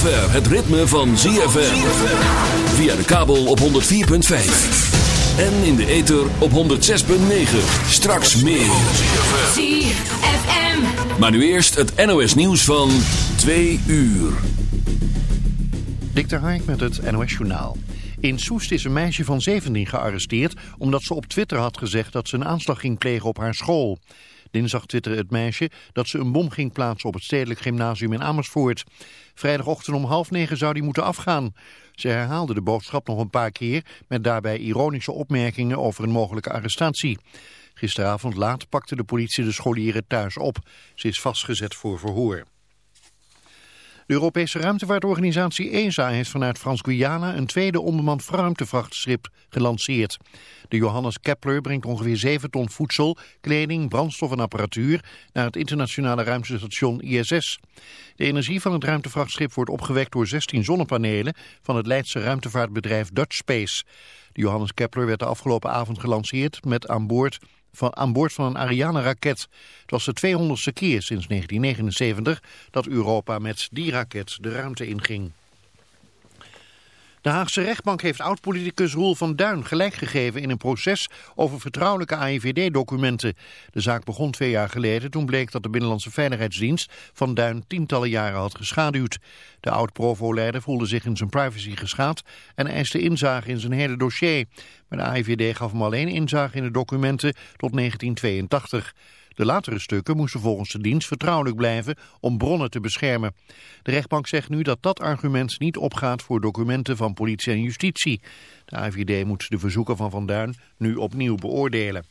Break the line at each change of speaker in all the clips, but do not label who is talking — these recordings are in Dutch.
Zover het ritme van ZFM. Via de kabel op 104.5. En in de ether op 106.9. Straks meer. ZFM. Maar nu eerst het NOS nieuws van 2 uur.
Dik de Hark met het NOS journaal. In Soest is een meisje van 17 gearresteerd omdat ze op Twitter had gezegd dat ze een aanslag ging plegen op haar school. Dinsdag twitterde het meisje dat ze een bom ging plaatsen op het stedelijk gymnasium in Amersfoort. Vrijdagochtend om half negen zou die moeten afgaan. Ze herhaalde de boodschap nog een paar keer met daarbij ironische opmerkingen over een mogelijke arrestatie. Gisteravond laat pakte de politie de scholieren thuis op. Ze is vastgezet voor verhoor. De Europese ruimtevaartorganisatie ESA heeft vanuit Frans-Guyana een tweede onbemand ruimtevrachtschip gelanceerd. De Johannes Kepler brengt ongeveer 7 ton voedsel, kleding, brandstof en apparatuur naar het internationale ruimtestation ISS. De energie van het ruimtevrachtschip wordt opgewekt door 16 zonnepanelen van het Leidse ruimtevaartbedrijf Dutch Space. De Johannes Kepler werd de afgelopen avond gelanceerd met aan boord van, aan boord van een Ariane-raket. Het was de 200ste keer sinds 1979 dat Europa met die raket de ruimte inging. De Haagse rechtbank heeft oud-politicus Roel van Duin gelijk gegeven in een proces over vertrouwelijke AIVD-documenten. De zaak begon twee jaar geleden toen bleek dat de Binnenlandse Veiligheidsdienst van Duin tientallen jaren had geschaduwd. De oud-Provo-leider voelde zich in zijn privacy geschaad en eiste inzage in zijn hele dossier. Maar de AIVD gaf hem alleen inzage in de documenten tot 1982. De latere stukken moesten volgens de dienst vertrouwelijk blijven om bronnen te beschermen. De rechtbank zegt nu dat dat argument niet opgaat voor documenten van politie en justitie. De AVD moet de verzoeken van Van Duin nu opnieuw beoordelen.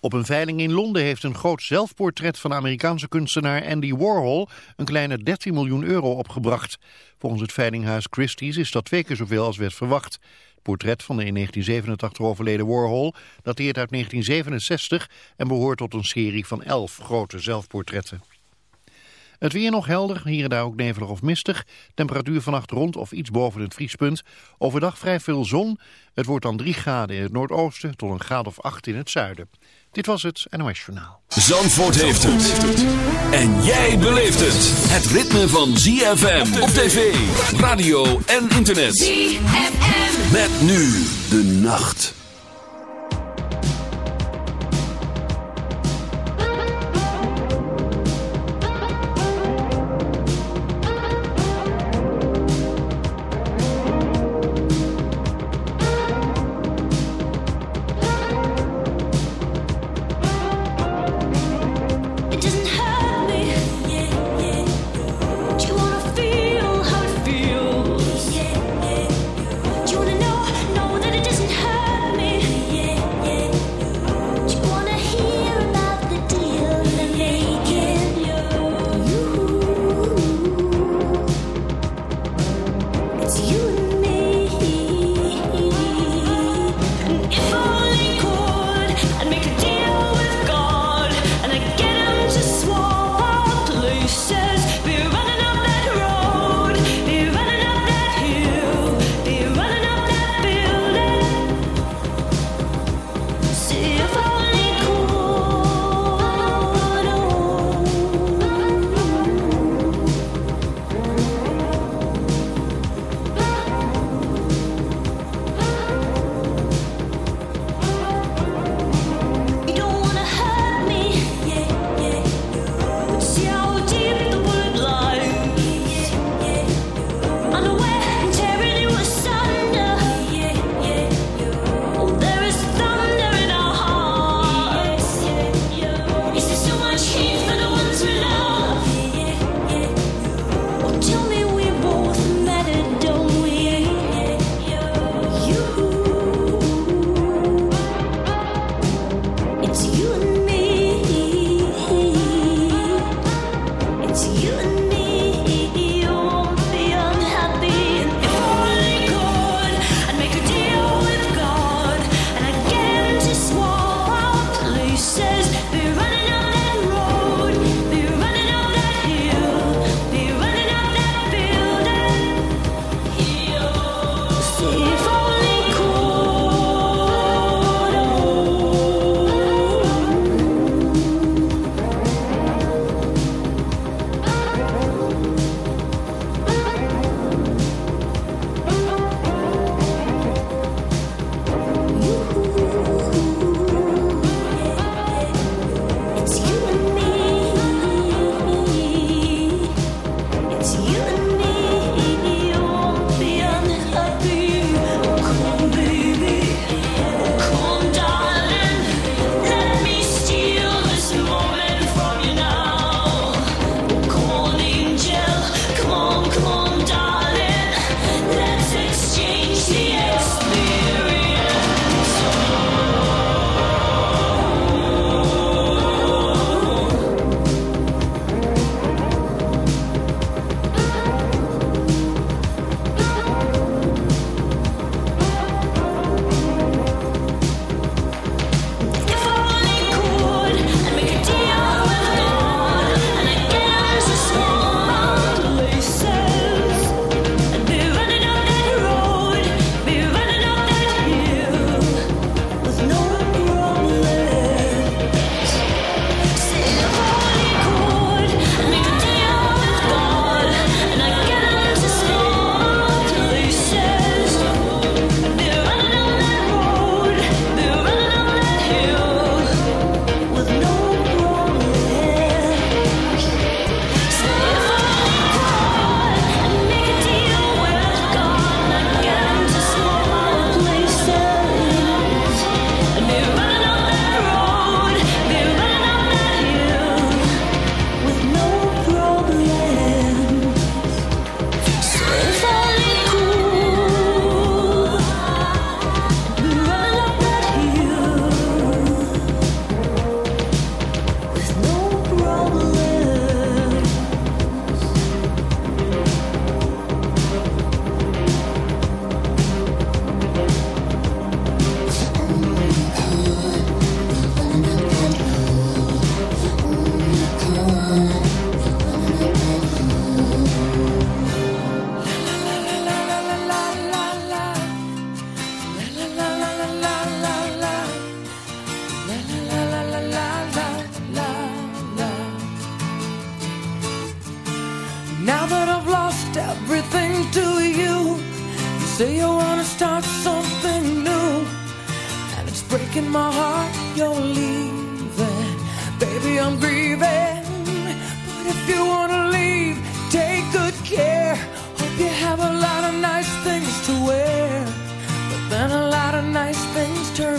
Op een veiling in Londen heeft een groot zelfportret van Amerikaanse kunstenaar Andy Warhol een kleine 13 miljoen euro opgebracht. Volgens het veilinghuis Christie's is dat twee keer zoveel als werd verwacht portret van de in 1987 overleden Warhol dateert uit 1967 en behoort tot een serie van elf grote zelfportretten. Het weer nog helder, hier en daar ook nevelig of mistig. Temperatuur vannacht rond of iets boven het vriespunt. Overdag vrij veel zon. Het wordt dan 3 graden in het noordoosten tot een graad of 8 in het zuiden. Dit was het NOS Journaal.
Zandvoort heeft het. En jij beleeft het. Het ritme van ZFM op tv, radio en internet. ZFM. Met nu de nacht.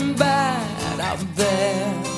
bad out there.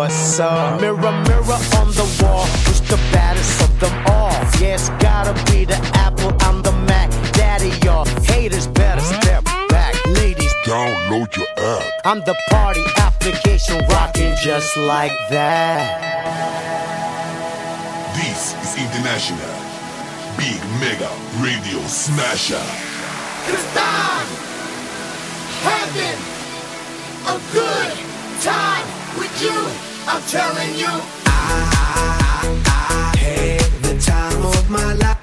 What's up? Mirror, mirror on the wall, who's the baddest of them all? Yeah, gotta be the Apple, I'm the Mac. Daddy, y'all haters better step back. Ladies,
download your app.
I'm the party application rocking just like that.
This is International Big Mega Radio Smasher.
It's time! Telling you,
I, I, I, I
had the time of my life.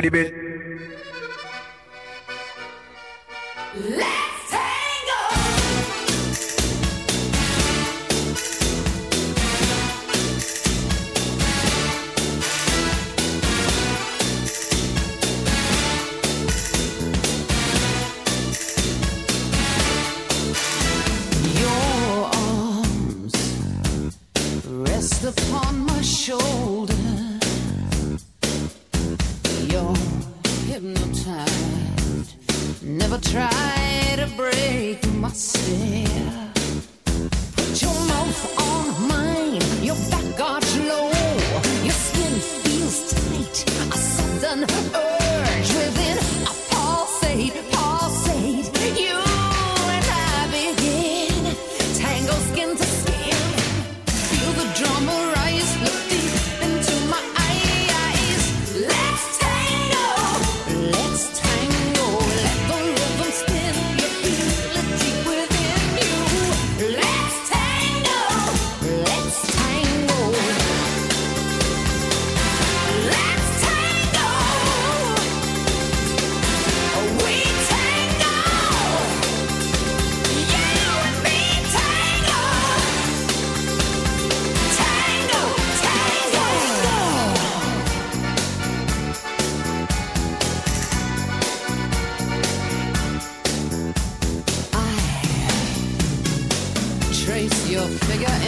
30 bit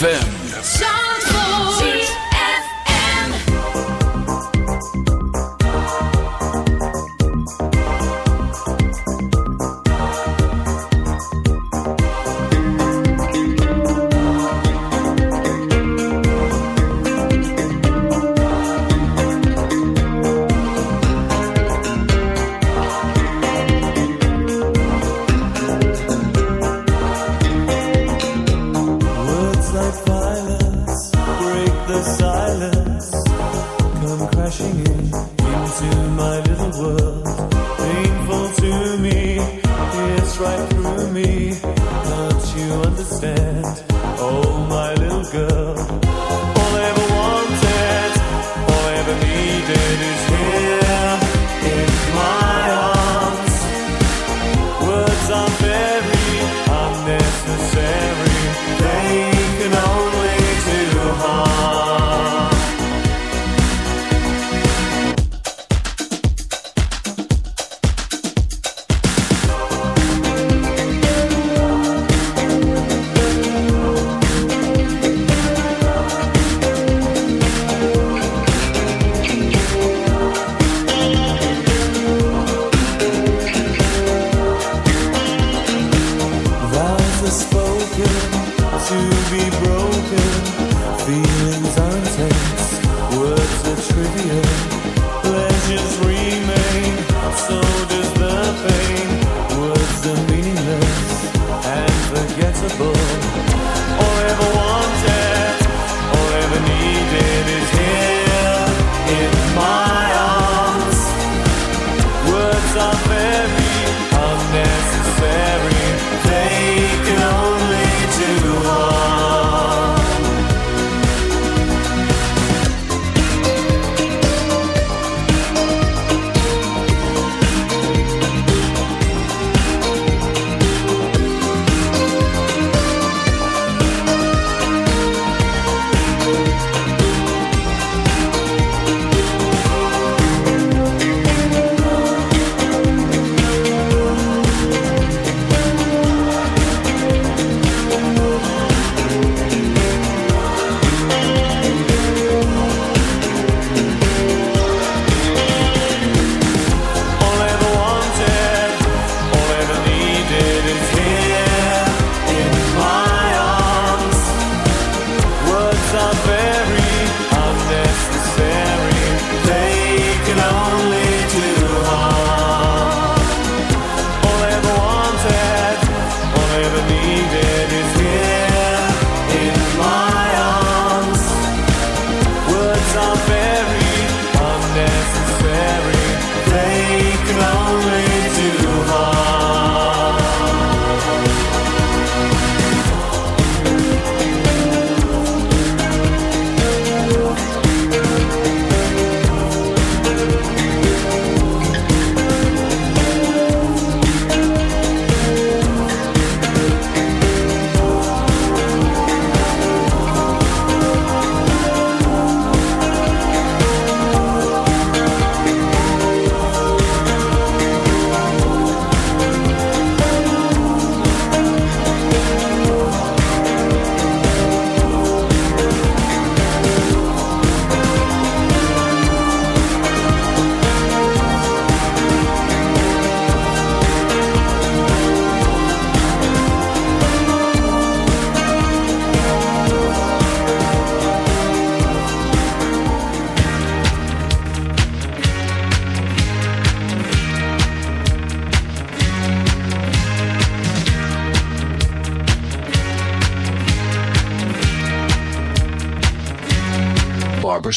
ZFM.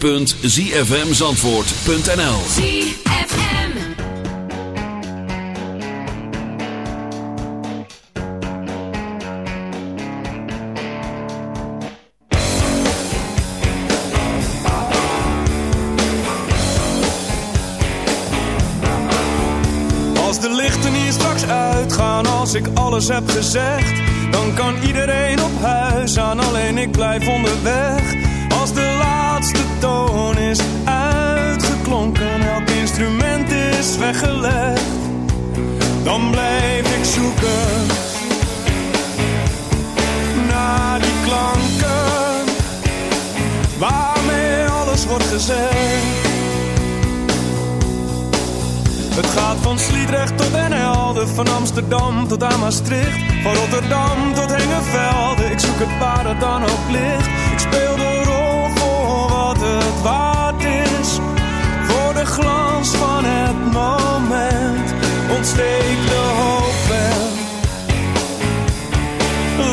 www.zfmzandvoort.nl
ZFM.
Als de lichten hier straks uitgaan, als ik alles heb gezegd, dan kan iedereen op huis aan, alleen ik blijf onderweg. Als de laatste toon is uitgeklonken, elk instrument is weggelegd, dan blijf ik zoeken naar die klanken waarmee alles wordt gezegd. Het gaat van Sliedrecht tot Den Helder, van Amsterdam tot aan Maastricht. Van Rotterdam tot Hengevelde, ik zoek het waar het dan ook ligt. Ik speel de glans van het moment, ontsteek de hoop wel.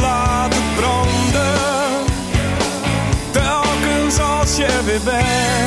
Laat het branden, telkens als je er weer bent.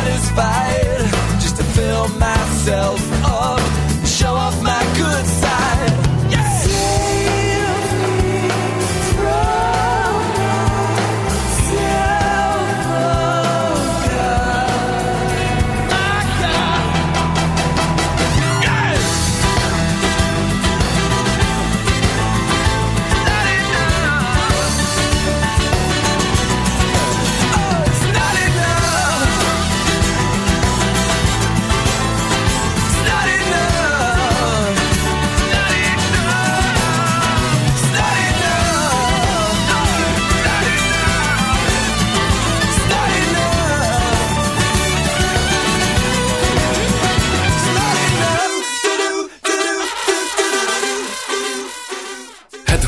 satisfied just to fill myself up, show off my good side.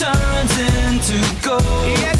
turns into gold.
Yes,